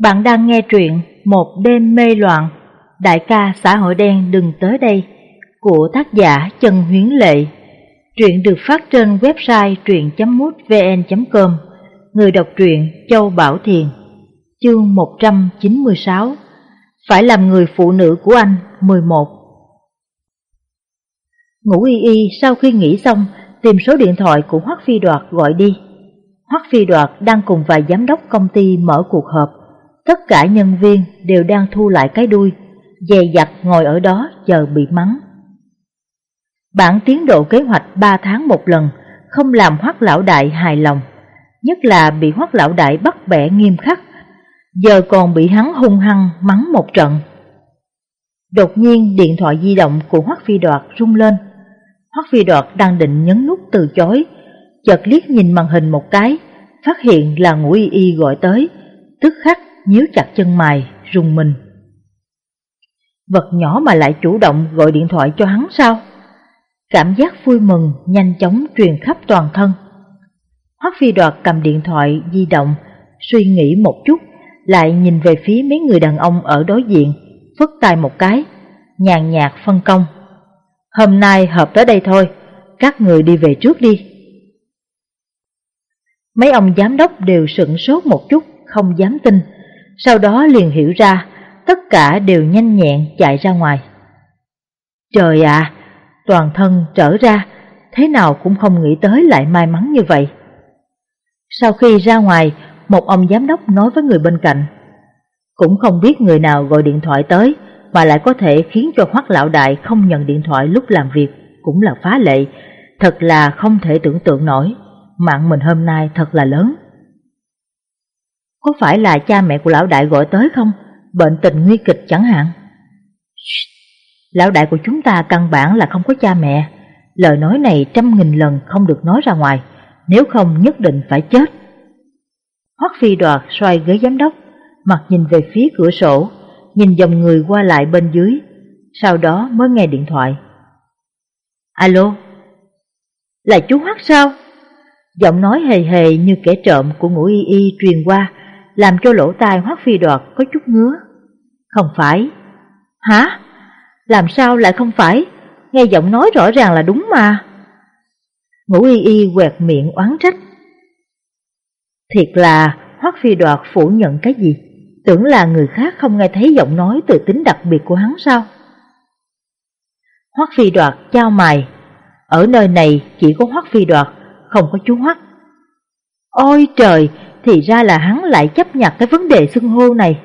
Bạn đang nghe truyện Một đêm mê loạn, đại ca xã hội đen đừng tới đây của tác giả Trần Huyến Lệ. Truyện được phát trên website truyện.mútvn.com, người đọc truyện Châu Bảo Thiền, chương 196, Phải làm người phụ nữ của anh 11. Ngũ Y Y sau khi nghỉ xong tìm số điện thoại của Hoắc Phi Đoạt gọi đi. Hoắc Phi Đoạt đang cùng vài giám đốc công ty mở cuộc họp Tất cả nhân viên đều đang thu lại cái đuôi, dè dặt ngồi ở đó chờ bị mắng. Bản tiến độ kế hoạch 3 tháng một lần, không làm hoắc lão đại hài lòng, nhất là bị hoắc lão đại bắt bẻ nghiêm khắc, giờ còn bị hắn hung hăng mắng một trận. Đột nhiên điện thoại di động của Hoắc Phi Đoạt rung lên. Hoắc Phi Đoạt đang định nhấn nút từ chối, chợt liếc nhìn màn hình một cái, phát hiện là Ngũ Y Y gọi tới, tức khắc nhíu chặt chân mày, rùng mình. Vật nhỏ mà lại chủ động gọi điện thoại cho hắn sao? Cảm giác vui mừng nhanh chóng truyền khắp toàn thân. Hoắc Phi Đoạt cầm điện thoại di động, suy nghĩ một chút, lại nhìn về phía mấy người đàn ông ở đối diện, phất tay một cái, nhàn nhạt phân công. Hôm nay hợp tới đây thôi, các người đi về trước đi. Mấy ông giám đốc đều sửng sốt một chút, không dám tin, sau đó liền hiểu ra, tất cả đều nhanh nhẹn chạy ra ngoài. Trời ạ, toàn thân trở ra, thế nào cũng không nghĩ tới lại may mắn như vậy. Sau khi ra ngoài, một ông giám đốc nói với người bên cạnh, cũng không biết người nào gọi điện thoại tới mà lại có thể khiến cho Hoắc lão đại không nhận điện thoại lúc làm việc, cũng là phá lệ, thật là không thể tưởng tượng nổi, mạng mình hôm nay thật là lớn. Có phải là cha mẹ của lão đại gọi tới không? Bệnh tình nguy kịch chẳng hạn. Lão đại của chúng ta căn bản là không có cha mẹ. Lời nói này trăm nghìn lần không được nói ra ngoài, nếu không nhất định phải chết. Hoắc phi đoạt xoay ghế giám đốc, mặt nhìn về phía cửa sổ, nhìn dòng người qua lại bên dưới, sau đó mới nghe điện thoại. Alo? Là chú Hoắc sao? Giọng nói hề hề như kẻ trộm của ngũ y y truyền qua, làm cho lỗ tai hoắc phi đoạt có chút ngứa. Không phải. Hả? Làm sao lại không phải? Nghe giọng nói rõ ràng là đúng mà. Ngũ y y quẹt miệng oán trách. Thiệt là hoắc phi đoạt phủ nhận cái gì? Tưởng là người khác không nghe thấy giọng nói từ tính đặc biệt của hắn sao? Hoắc phi đoạt trao mày. Ở nơi này chỉ có hoắc phi đoạt, không có chú hoắc. Ôi trời, thì ra là hắn lại chấp nhận cái vấn đề xưng hô này.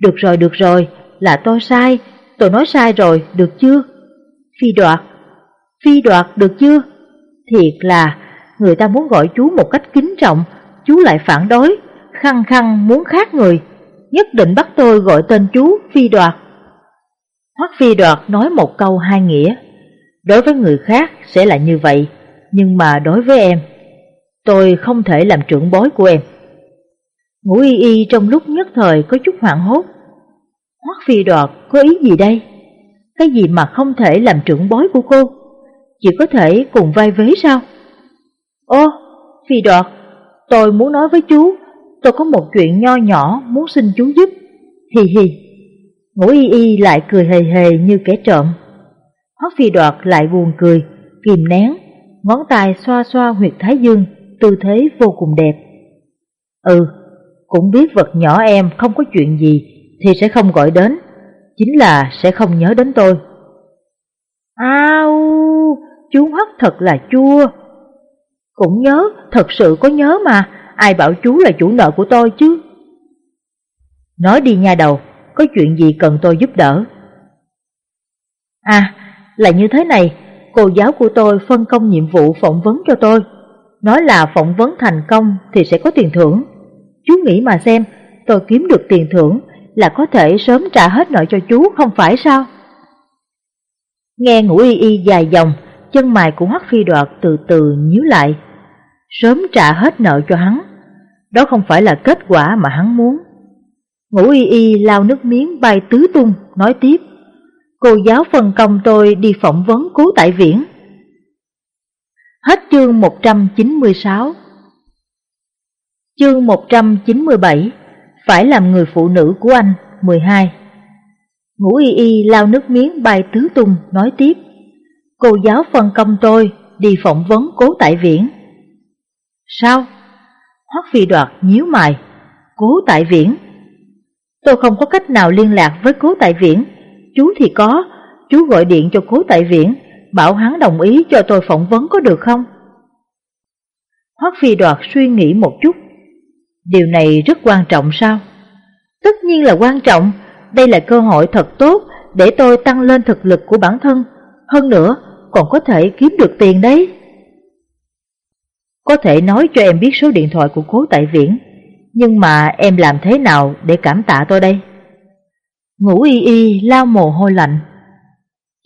Được rồi, được rồi, là tôi sai, tôi nói sai rồi, được chưa? Phi đoạt, phi đoạt được chưa? Thiệt là, người ta muốn gọi chú một cách kính trọng, chú lại phản đối, khăng khăng muốn khác người, nhất định bắt tôi gọi tên chú phi đoạt. Hoắc phi đoạt nói một câu hai nghĩa, đối với người khác sẽ là như vậy, nhưng mà đối với em Tôi không thể làm trưởng bối của em. Ngũ y y trong lúc nhất thời có chút hoảng hốt. Hoắc phi đoạt có ý gì đây? Cái gì mà không thể làm trưởng bối của cô? Chỉ có thể cùng vai vế sao? Ô, phi đoạt, tôi muốn nói với chú, tôi có một chuyện nho nhỏ muốn xin chú giúp. Hì hì. Ngũ y y lại cười hề hề như kẻ trộm. Hoắc phi đoạt lại buồn cười, kìm nén, ngón tay xoa xoa huyệt thái dương tư thế vô cùng đẹp. Ừ, cũng biết vật nhỏ em không có chuyện gì thì sẽ không gọi đến, chính là sẽ không nhớ đến tôi. Ao, chú Hoắc thật là chua. Cũng nhớ, thật sự có nhớ mà, ai bảo chú là chủ nợ của tôi chứ. Nói đi nha đầu, có chuyện gì cần tôi giúp đỡ? À, là như thế này, cô giáo của tôi phân công nhiệm vụ phỏng vấn cho tôi nói là phỏng vấn thành công thì sẽ có tiền thưởng. Chú nghĩ mà xem, tôi kiếm được tiền thưởng là có thể sớm trả hết nợ cho chú không phải sao? Nghe ngủ y y dài dòng, chân mày của Hoắc Phi Đoạt từ từ nhíu lại. Sớm trả hết nợ cho hắn, đó không phải là kết quả mà hắn muốn. Ngũ y y lao nước miếng bay tứ tung, nói tiếp. Cô giáo phân công tôi đi phỏng vấn cố tại viễn. Hết chương 196 Chương 197 Phải làm người phụ nữ của anh 12 Ngũ y y lao nước miếng bay tứ tung, nói tiếp. Cô giáo phân công tôi đi phỏng vấn cố tại viễn Sao? Hoắc phi đoạt nhíu mày. Cố tại viễn Tôi không có cách nào liên lạc với cố tại viễn Chú thì có, Chú gọi điện cho cố tại viễn Bảo hắn đồng ý cho tôi phỏng vấn có được không? Hoắc phi đoạt suy nghĩ một chút Điều này rất quan trọng sao? Tất nhiên là quan trọng Đây là cơ hội thật tốt Để tôi tăng lên thực lực của bản thân Hơn nữa, còn có thể kiếm được tiền đấy Có thể nói cho em biết số điện thoại của cố tại viễn, Nhưng mà em làm thế nào để cảm tạ tôi đây? Ngủ y y, lao mồ hôi lạnh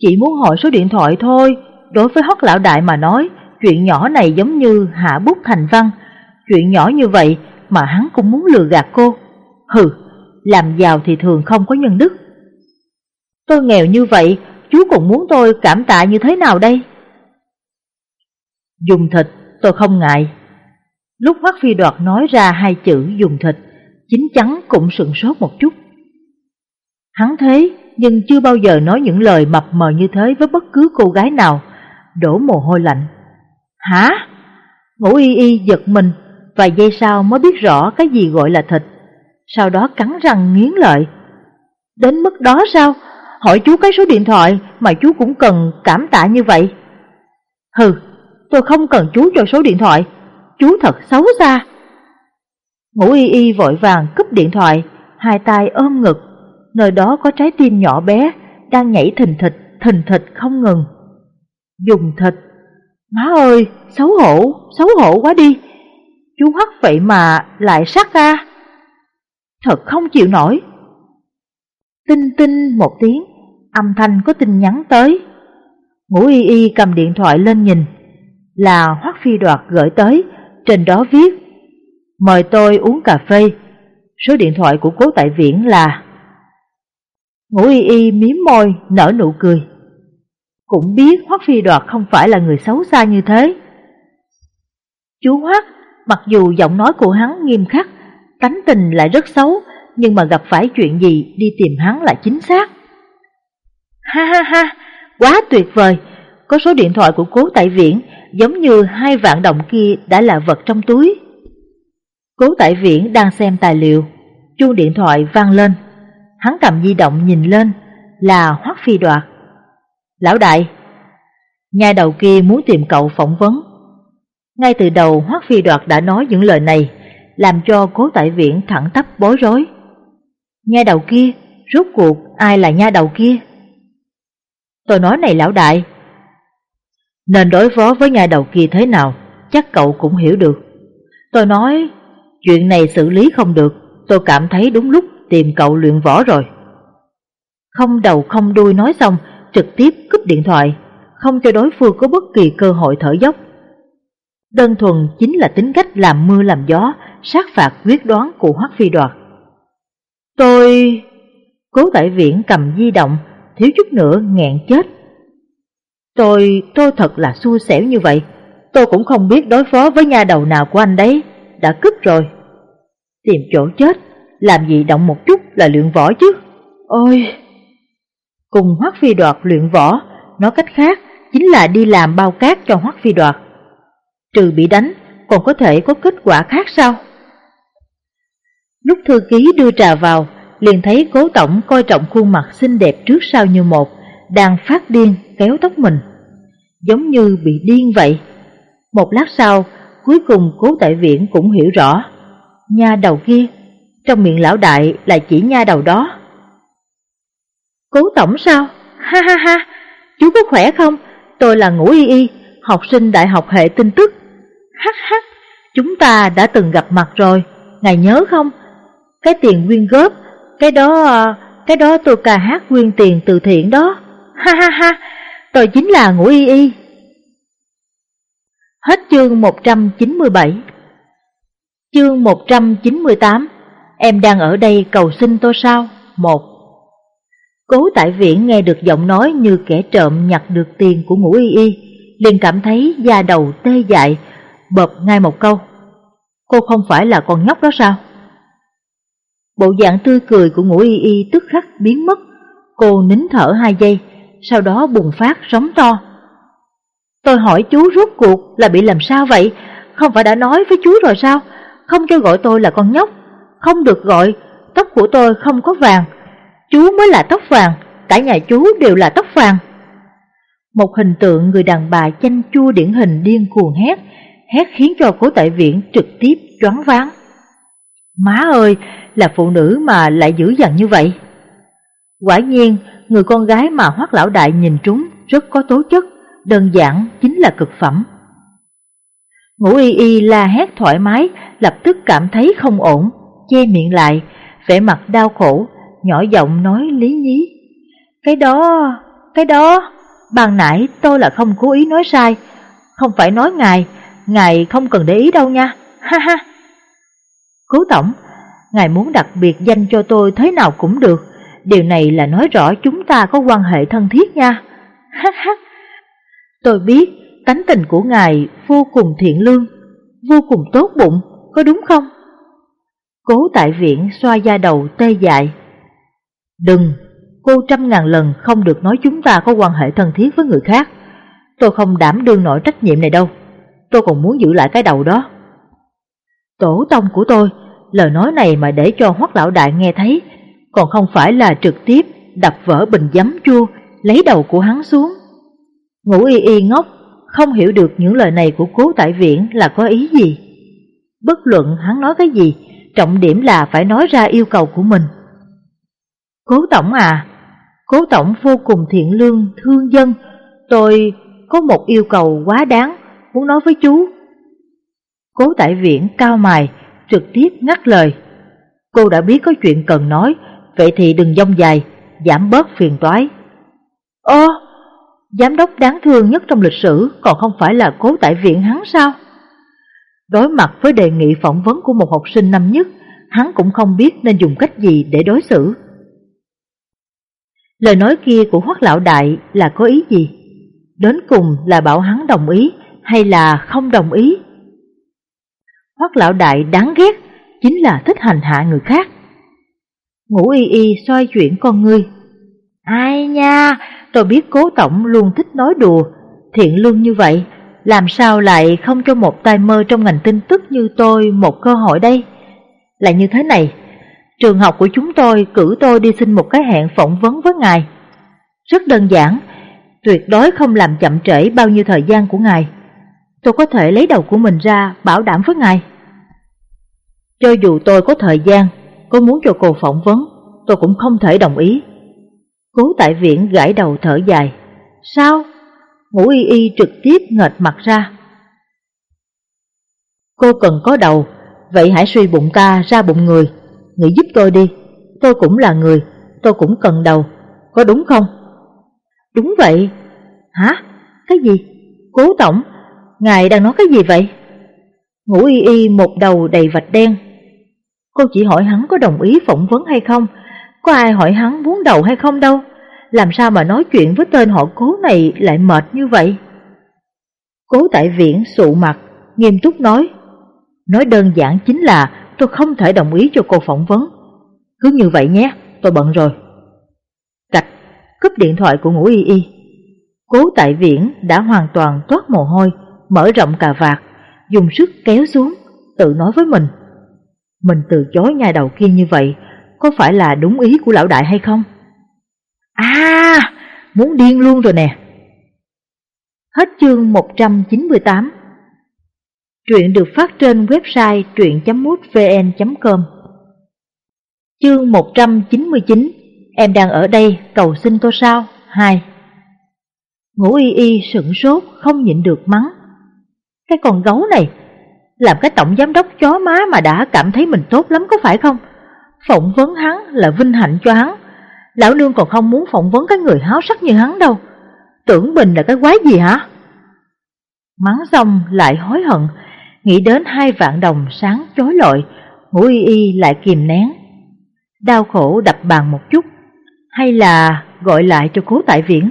chỉ muốn hỏi số điện thoại thôi. Đối với hót lão đại mà nói Chuyện nhỏ này giống như hạ bút thành văn. Chuyện nhỏ như vậy mà hắn cũng muốn lừa gạt cô. Hừ, làm giàu thì thường không có nhân đức. Tôi nghèo như vậy Chú còn muốn tôi cảm tạ như thế nào đây? Dùng thịt tôi không ngại. Lúc Hoắc Phi Đoạt nói ra hai chữ dùng thịt Chính chắn cũng sừng sốt một chút. Hắn thế nhưng chưa bao giờ nói những lời mập mờ như thế với bất cứ cô gái nào. Đổ mồ hôi lạnh. Hả? Ngũ y y giật mình Vài giây sau mới biết rõ cái gì gọi là thịt. Sau đó cắn răng nghiến lợi. Đến mức đó sao? Hỏi chú cái số điện thoại mà chú cũng cần cảm tạ như vậy. Hừ, tôi không cần chú cho số điện thoại. Chú thật xấu xa. Ngũ y y vội vàng cúp điện thoại Hai tay ôm ngực. Nơi đó có trái tim nhỏ bé Đang nhảy thình thịch, thình thịch không ngừng. Dùng thịt. Má ơi, xấu hổ, xấu hổ quá đi. Chú hắt vậy mà lại sát ra Thật không chịu nổi. Tinh tinh một tiếng Âm thanh có tin nhắn tới. Ngũ y y cầm điện thoại lên nhìn. Là Hoắc Phi Đoạt gửi tới Trên đó viết Mời tôi uống cà phê. Số điện thoại của cố tại viễn là Ngũ y y miếm môi nở nụ cười. Cũng biết Hoắc Phi Đoạt không phải là người xấu xa như thế. Chú Hoắc Mặc dù giọng nói của hắn nghiêm khắc Tánh tình lại rất xấu Nhưng mà gặp phải chuyện gì đi tìm hắn là chính xác. Ha ha ha, quá tuyệt vời, có số điện thoại của cố tại viễn giống như hai vạn đồng kia đã là vật trong túi. Cố tại viễn đang xem tài liệu, chuông điện thoại vang lên, hắn cầm di động nhìn lên, là Hoắc Phi Đoạt. Lão đại, nhà đầu kia muốn tìm cậu phỏng vấn. Ngay từ đầu Hoắc Phi Đoạt đã nói những lời này, làm cho cố tại viện thẳng tắp bối rối. Nha đầu kia, rốt cuộc ai là nha đầu kia? Tôi nói này lão đại Nên đối phó với nhà đầu kia thế nào Chắc cậu cũng hiểu được Tôi nói Chuyện này xử lý không được Tôi cảm thấy đúng lúc tìm cậu luyện võ rồi. Không đầu không đuôi nói xong Trực tiếp cúp điện thoại Không cho đối phương có bất kỳ cơ hội thở dốc. Đơn thuần chính là tính cách làm mưa làm gió Sát phạt quyết đoán của Hoắc Phi Đoạt. Tôi... Cố tại viện cầm di động thiếu chút nữa nghẹn chết. Tôi, tôi thật là xui xẻo như vậy, tôi cũng không biết đối phó với nhà đầu nào của anh đấy, đã cướp rồi. Tìm chỗ chết, làm gì động một chút là luyện võ chứ, ôi! Cùng Hoắc Phi Đoạt luyện võ, nói cách khác chính là đi làm bao cát cho Hoắc Phi Đoạt. Trừ bị đánh, còn có thể có kết quả khác sao? Lúc thư ký đưa trà vào, liền thấy cố tổng coi trọng khuôn mặt xinh đẹp trước sau như một, đang phát điên kéo tóc mình. Giống như bị điên vậy. Một lát sau, cuối cùng cố tại viện cũng hiểu rõ. Nha đầu kia, trong miệng lão đại lại chỉ nha đầu đó. Cố tổng sao? Ha ha ha, chú có khỏe không? Tôi là Ngũ Y Y, học sinh đại học hệ tin tức. Hắc hắc, chúng ta đã từng gặp mặt rồi, ngài nhớ không? Cái tiền quyên góp cái đó, cái đó tôi ca hát quyên tiền từ thiện đó. Ha ha ha, tôi chính là Ngũ Y Y. Hết chương 197 Chương 198 Em đang ở đây cầu xin tôi sao? một Cố tại viễn nghe được giọng nói như kẻ trộm nhặt được tiền của ngũ y y, liền cảm thấy da đầu tê dại, bợp ngay một câu. Cô không phải là con nhóc đó sao? Bộ dạng tươi cười của ngũ y y tức khắc biến mất. Cô nín thở hai giây, sau đó bùng phát sóng to. Tôi hỏi chú rốt cuộc là bị làm sao vậy? Không phải đã nói với chú rồi sao? Không cho gọi tôi là con nhóc, không được gọi, tóc của tôi không có vàng. Chú mới là tóc vàng, cả nhà chú đều là tóc vàng. Một hình tượng người đàn bà chanh chua điển hình điên cuồng hét, hét khiến cho cố tại viện trực tiếp choáng váng. Má ơi, là phụ nữ mà lại dữ dằn như vậy. Quả nhiên, người con gái mà hoắc lão đại nhìn trúng rất có tố chất, đơn giản chính là cực phẩm. Ngũ y y la hét thoải mái, lập tức cảm thấy không ổn, che miệng lại, vẻ mặt đau khổ, nhỏ giọng nói lý nhí. Cái đó, cái đó, ban nãy tôi là không cố ý nói sai, không phải nói ngài, ngài không cần để ý đâu nha, ha ha. Cố tổng, ngài muốn đặc biệt danh cho tôi thế nào cũng được, điều này là nói rõ chúng ta có quan hệ thân thiết nha, ha ha. Tôi biết tánh tình của ngài vô cùng thiện lương, vô cùng tốt bụng, có đúng không? Cố tại viện xoa da đầu tê dại. Đừng, cô trăm ngàn lần không được nói chúng ta có quan hệ thân thiết với người khác. Tôi không đảm đương nổi trách nhiệm này đâu, tôi còn muốn giữ lại cái đầu đó. Tổ tông của tôi, lời nói này mà để cho hoắc lão đại nghe thấy, còn không phải là trực tiếp đập vỡ bình giấm chua, lấy đầu của hắn xuống. Ngũ y y ngốc, không hiểu được những lời này của cố tại viện là có ý gì. Bất luận hắn nói cái gì, trọng điểm là phải nói ra yêu cầu của mình. Cố tổng à, cố tổng vô cùng thiện lương, thương dân, tôi có một yêu cầu quá đáng, muốn nói với chú. Cố tại viện cao mài, trực tiếp ngắt lời. Cô đã biết có chuyện cần nói, vậy thì đừng dông dài, giảm bớt phiền toái. Ô, giám đốc đáng thương nhất trong lịch sử còn không phải là cố tại viện hắn sao? Đối mặt với đề nghị phỏng vấn của một học sinh năm nhất, hắn cũng không biết nên dùng cách gì để đối xử. Lời nói kia của Hoắc Lão Đại là có ý gì? Đến cùng là bảo hắn đồng ý hay là không đồng ý? Hoắc Lão Đại đáng ghét chính là thích hành hạ người khác. Ngũ y y xoay chuyển con ngươi. Ai nha, tôi biết cố tổng luôn thích nói đùa, thiện lương như vậy, làm sao lại không cho một tay mơ trong ngành tin tức như tôi một cơ hội đây? Là như thế này, trường học của chúng tôi cử tôi đi xin một cái hẹn phỏng vấn với ngài. Rất đơn giản, tuyệt đối không làm chậm trễ bao nhiêu thời gian của ngài. Tôi có thể lấy đầu của mình ra bảo đảm với ngài. Cho dù tôi có thời gian, có muốn cho cô phỏng vấn, tôi cũng không thể đồng ý. Cố tại viện gãi đầu thở dài. Sao? Ngũ y y trực tiếp ngợt mặt ra. Cô cần có đầu, vậy hãy suy bụng ta ra bụng người. Nghĩ giúp tôi đi, tôi cũng là người, tôi cũng cần đầu, có đúng không? Đúng vậy. Hả? Cái gì? Cố tổng, ngài đang nói cái gì vậy? Ngũ y y một đầu đầy vạch đen. Cô chỉ hỏi hắn có đồng ý phỏng vấn hay không, có ai hỏi hắn muốn đầu hay không đâu làm sao mà nói chuyện với tên họ cố này lại mệt như vậy? Cố tại viễn sụ mặt, nghiêm túc nói. Nói đơn giản chính là tôi không thể đồng ý cho cô phỏng vấn. Cứ như vậy nhé, tôi bận rồi. Cạch, cúp điện thoại của ngũ y y. Cố tại viễn đã hoàn toàn toát mồ hôi, mở rộng cà vạt, dùng sức kéo xuống, tự nói với mình. Mình từ chối nhà đầu kia như vậy, có phải là đúng ý của lão đại hay không? À, muốn điên luôn rồi nè. Hết chương 198 Truyện được phát trên website truyện.mútvn.com Chương 199 Em đang ở đây, cầu xin tôi sao? 2 Ngũ y y sửng sốt, không nhịn được mắng. Cái con gấu này, làm cái tổng giám đốc chó má mà đã cảm thấy mình tốt lắm có phải không? Phỏng vấn hắn là vinh hạnh cho hắn, Lão nương còn không muốn phỏng vấn cái người háo sắc như hắn đâu. Tưởng Bình là cái quái gì hả? Mắng xong lại hối hận Nghĩ đến hai vạn đồng sáng chối lội Ngũ y y lại kìm nén. Đau khổ đập bàn một chút Hay là gọi lại cho cố tại viễn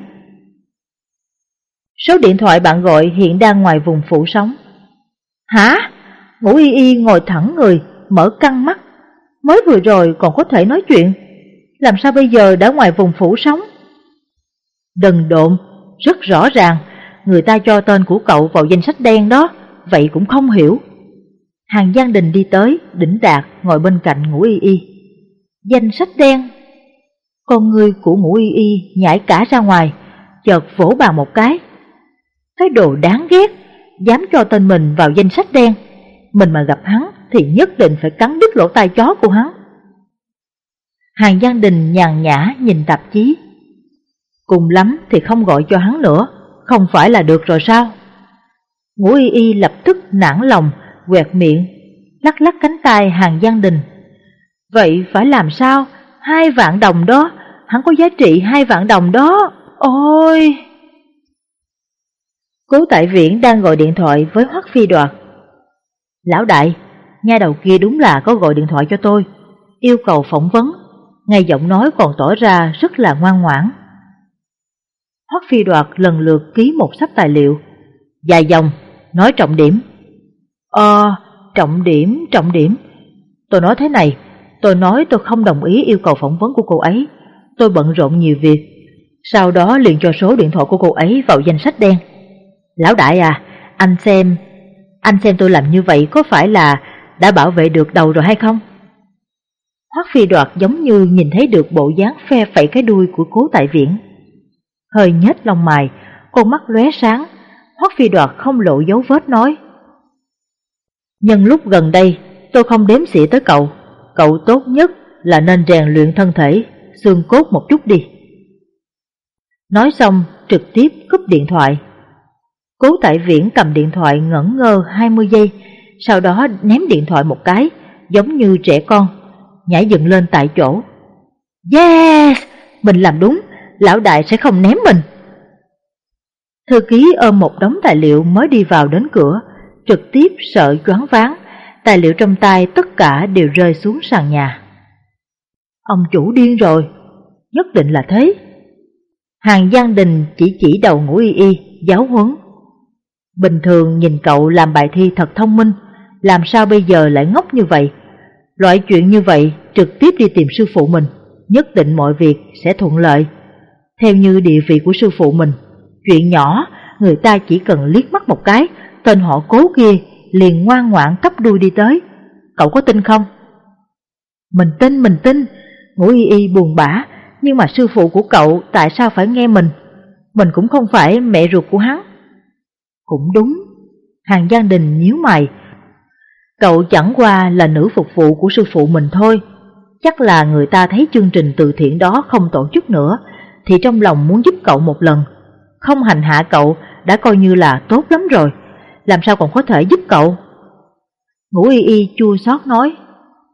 Số điện thoại bạn gọi hiện đang ngoài vùng phủ sóng. Hả? Ngũ y y ngồi thẳng người Mở căng mắt. Mới vừa rồi còn có thể nói chuyện, làm sao bây giờ đã ngoài vùng phủ sống? Đần độn, rất rõ ràng, người ta cho tên của cậu vào danh sách đen đó, vậy cũng không hiểu. Hàng Giang Đình đi tới, đỉnh đạt, ngồi bên cạnh ngũ y y. Danh sách đen. Con người của ngũ y y nhảy cả ra ngoài, chợt vỗ bàn một cái. Cái đồ đáng ghét, dám cho tên mình vào danh sách đen. Mình mà gặp hắn thì nhất định phải cắn đứt lỗ tai chó của hắn. Hàng Giang Đình nhàn nhã nhìn tạp chí. Cùng lắm thì không gọi cho hắn nữa, không phải là được rồi sao? Ngũ y y lập tức nản lòng, quẹt miệng, lắc lắc cánh tay hàng Giang Đình. Vậy phải làm sao? Hai vạn đồng đó, hắn có giá trị hai vạn đồng đó, ôi! Cố tại viễn đang gọi điện thoại với Hoắc Phi Đoạt. Lão đại, nha đầu kia đúng là có gọi điện thoại cho tôi, yêu cầu phỏng vấn, ngay giọng nói còn tỏ ra rất là ngoan ngoãn. Hoắc Phi Đoạt lần lượt ký một sắp tài liệu, dài dòng, nói trọng điểm. Ờ, trọng điểm, trọng điểm. Tôi nói thế này, tôi nói tôi không đồng ý yêu cầu phỏng vấn của cô ấy. Tôi bận rộn nhiều việc. Sau đó liền cho số điện thoại của cô ấy vào danh sách đen. Lão đại à, anh xem, anh xem tôi làm như vậy có phải là đã bảo vệ được đầu rồi hay không? Hoắc phi đoạt giống như nhìn thấy được bộ dáng phe phẩy cái đuôi của cố tại viễn. Hơi nhếch lông mày, con mắt lóe sáng, Hoắc phi đoạt không lộ dấu vết nói. Nhân lúc gần đây, tôi không đếm xỉa tới cậu, cậu tốt nhất là nên rèn luyện thân thể, xương cốt một chút đi. Nói xong, trực tiếp cúp điện thoại. Cố tại viễn cầm điện thoại ngẩn ngơ 20 giây, sau đó ném điện thoại một cái, giống như trẻ con, nhảy dựng lên tại chỗ. Yes! Mình làm đúng, lão đại sẽ không ném mình. Thư ký ôm một đống tài liệu mới đi vào đến cửa, trực tiếp sợ choáng váng, tài liệu trong tay tất cả đều rơi xuống sàn nhà. Ông chủ điên rồi, nhất định là thế. Hàng Giang Đình chỉ chỉ đầu ngũ y y, giáo huấn. Bình thường nhìn cậu làm bài thi thật thông minh, làm sao bây giờ lại ngốc như vậy? Loại chuyện như vậy trực tiếp đi tìm sư phụ mình, nhất định mọi việc sẽ thuận lợi. Theo như địa vị của sư phụ mình, chuyện nhỏ người ta chỉ cần liếc mắt một cái, tên họ cố kia liền ngoan ngoãn cắp đuôi đi tới. Cậu có tin không? Mình tin, mình tin. Ngũ y y buồn bã, nhưng mà sư phụ của cậu tại sao phải nghe mình? Mình cũng không phải mẹ ruột của hắn. Cũng đúng. Hàng Giang Đình nhíu mày. Cậu chẳng qua là nữ phục vụ của sư phụ mình thôi. Chắc là người ta thấy chương trình từ thiện đó không tổ chức nữa, thì trong lòng muốn giúp cậu một lần. Không hành hạ cậu đã coi như là tốt lắm rồi, làm sao còn có thể giúp cậu? Ngũ y y chua xót nói,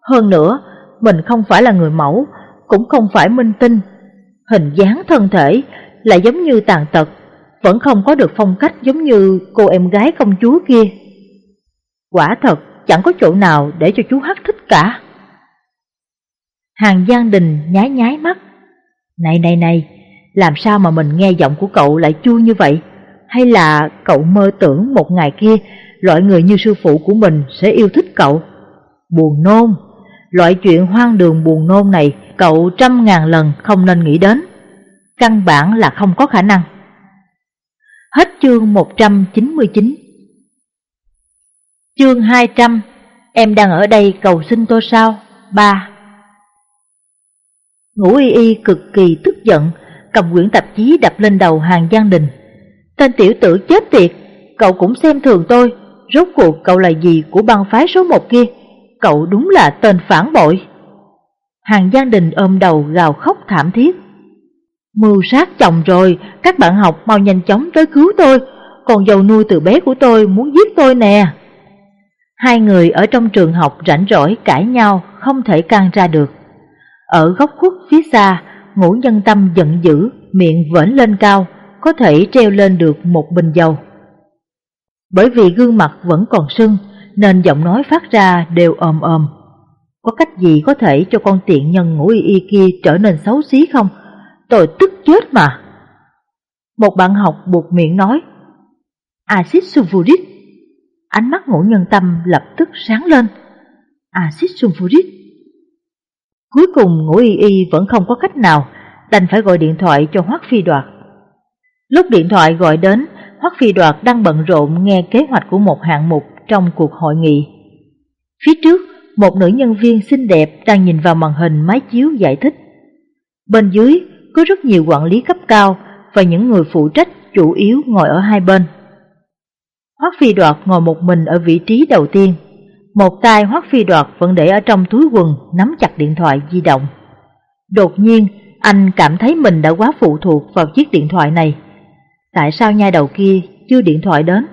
hơn nữa, mình không phải là người mẫu, cũng không phải minh tinh, hình dáng thân thể là giống như tàn tật, vẫn không có được phong cách giống như cô em gái công chúa kia. Quả thật, chẳng có chỗ nào để cho chú Hắc thích cả. Hàng Giang Đình nhái nhái mắt. Này này này, làm sao mà mình nghe giọng của cậu lại chua như vậy? Hay là cậu mơ tưởng một ngày kia loại người như sư phụ của mình sẽ yêu thích cậu? Buồn nôn, loại chuyện hoang đường buồn nôn này cậu trăm ngàn lần không nên nghĩ đến. Căn bản là không có khả năng. Hết chương 199 Chương 200 Em đang ở đây cầu xin tôi sao? 3 Ngũ y y cực kỳ tức giận cầm quyển tạp chí đập lên đầu hàng Giang Đình. Tên tiểu tử chết tiệt, cậu cũng xem thường tôi, rốt cuộc cậu là gì của băng phái số một kia, cậu đúng là tên phản bội. Hàng Giang Đình ôm đầu gào khóc thảm thiết. Mưu sát chồng rồi, các bạn học mau nhanh chóng tới cứu tôi, còn dầu nuôi từ bé của tôi muốn giết tôi nè. Hai người ở trong trường học rảnh rỗi cãi nhau, không thể can ra được. Ở góc khuất phía xa, ngũ nhân tâm giận dữ, miệng vẫn lên cao, có thể treo lên được một bình dầu. Bởi vì gương mặt vẫn còn sưng, nên giọng nói phát ra đều ồm ồm. Có cách gì có thể cho con tiện nhân ngũ y y kia trở nên xấu xí không? Tôi tức chết mà. Một bạn học buộc miệng nói, Acid sulfuric. Ánh mắt ngũ nhân tâm lập tức sáng lên. Acid sulfuric. Cuối cùng ngũ y y vẫn không có cách nào, đành phải gọi điện thoại cho Hoắc Phi Đoạt. Lúc điện thoại gọi đến, Hoắc Phi Đoạt đang bận rộn nghe kế hoạch của một hạng mục trong cuộc hội nghị. Phía trước, một nữ nhân viên xinh đẹp đang nhìn vào màn hình máy chiếu giải thích. Bên dưới có rất nhiều quản lý cấp cao và những người phụ trách chủ yếu ngồi ở hai bên. Hoắc Phi Đoạt ngồi một mình ở vị trí đầu tiên. Một tay Hoắc Phi Đoạt vẫn để ở trong túi quần nắm chặt điện thoại di động. Đột nhiên, anh cảm thấy mình đã quá phụ thuộc vào chiếc điện thoại này. Tại sao nha đầu kia chưa điện thoại đến?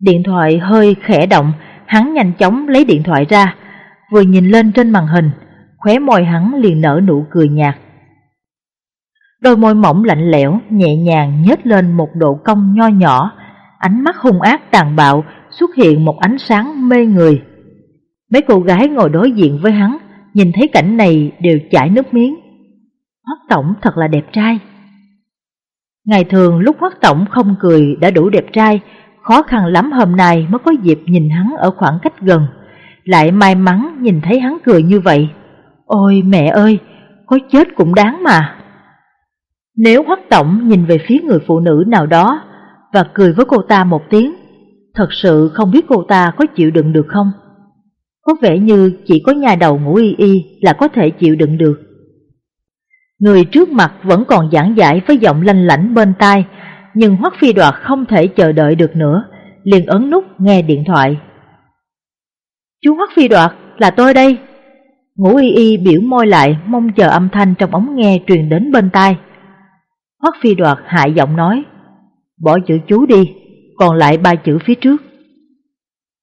Điện thoại hơi khẽ động, hắn nhanh chóng lấy điện thoại ra, vừa nhìn lên trên màn hình, khóe môi hắn liền nở nụ cười nhạt. Đôi môi mỏng lạnh lẽo, nhẹ nhàng nhếch lên một độ cong nho nhỏ, ánh mắt hung ác tàn bạo xuất hiện một ánh sáng mê người. Mấy cô gái ngồi đối diện với hắn, nhìn thấy cảnh này đều chảy nước miếng. Hoắc Tổng thật là đẹp trai. Ngày thường lúc Hoắc Tổng không cười đã đủ đẹp trai, khó khăn lắm hôm nay mới có dịp nhìn hắn ở khoảng cách gần. Lại may mắn nhìn thấy hắn cười như vậy. Ôi mẹ ơi, có chết cũng đáng mà. Nếu Hoắc Tổng nhìn về phía người phụ nữ nào đó và cười với cô ta một tiếng, thật sự không biết cô ta có chịu đựng được không? Có vẻ như chỉ có nhà đầu ngủ y y là có thể chịu đựng được. Người trước mặt vẫn còn giảng giải với giọng lanh lảnh bên tai, nhưng Hoắc Phi Đoạt không thể chờ đợi được nữa, liền ấn nút nghe điện thoại. Chú Hoắc Phi Đoạt, là tôi đây. Ngũ y y biểu môi lại mong chờ âm thanh trong ống nghe truyền đến bên tai. Hoắc Phi Đoạt hại giọng nói, bỏ chữ chú đi, còn lại ba chữ phía trước.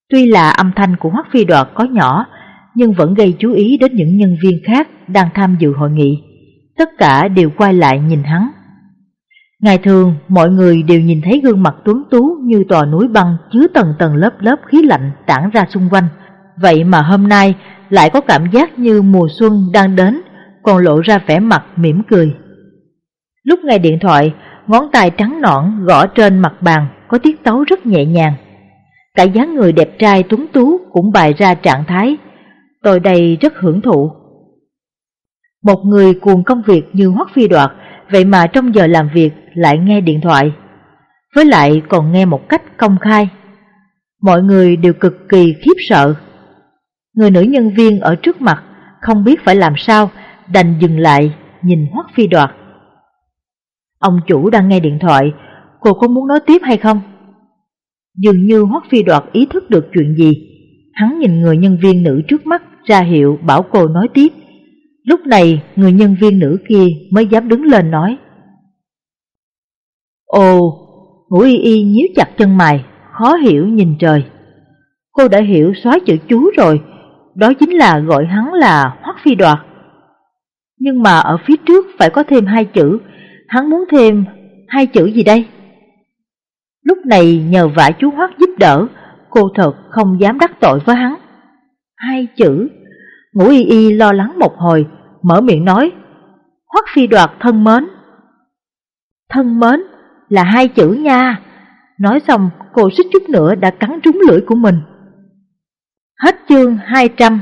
Tuy là âm thanh của Hoắc Phi Đoạt có nhỏ, nhưng vẫn gây chú ý đến những nhân viên khác đang tham dự hội nghị. Tất cả đều quay lại nhìn hắn. Ngày thường, mọi người đều nhìn thấy gương mặt tuấn tú như tòa núi băng chứa tầng tầng lớp lớp khí lạnh tản ra xung quanh. Vậy mà hôm nay lại có cảm giác như mùa xuân đang đến, còn lộ ra vẻ mặt mỉm cười. Lúc nghe điện thoại, ngón tay trắng nõn gõ trên mặt bàn có tiết tấu rất nhẹ nhàng. Cả dáng người đẹp trai tuấn tú cũng bày ra trạng thái. Tôi đây rất hưởng thụ. Một người cuồng công việc như Hoắc Phi Đoạt, vậy mà trong giờ làm việc lại nghe điện thoại. Với lại còn nghe một cách công khai. Mọi người đều cực kỳ khiếp sợ. Người nữ nhân viên ở trước mặt không biết phải làm sao, đành dừng lại nhìn Hoắc Phi Đoạt. Ông chủ đang nghe điện thoại, cô có muốn nói tiếp hay không? Dường như Hoắc Phi Đoạt ý thức được chuyện gì, hắn nhìn người nhân viên nữ trước mắt ra hiệu bảo cô nói tiếp. Lúc này người nhân viên nữ kia mới dám đứng lên nói. Ồ, ngũ y y nhíu chặt chân mày, khó hiểu nhìn trời. Cô đã hiểu xóa chữ chú rồi, đó chính là gọi hắn là Hoắc Phi Đoạt. Nhưng mà ở phía trước phải có thêm hai chữ, hắn muốn thêm hai chữ gì đây? Lúc này nhờ vả chú Hoắc giúp đỡ, cô thật không dám đắc tội với hắn. Hai chữ, ngũ y y lo lắng một hồi, mở miệng nói, Hoắc phi đoạt thân mến. Thân mến là hai chữ nha. Nói xong cô xích chút nữa đã cắn trúng lưỡi của mình. Hết chương 200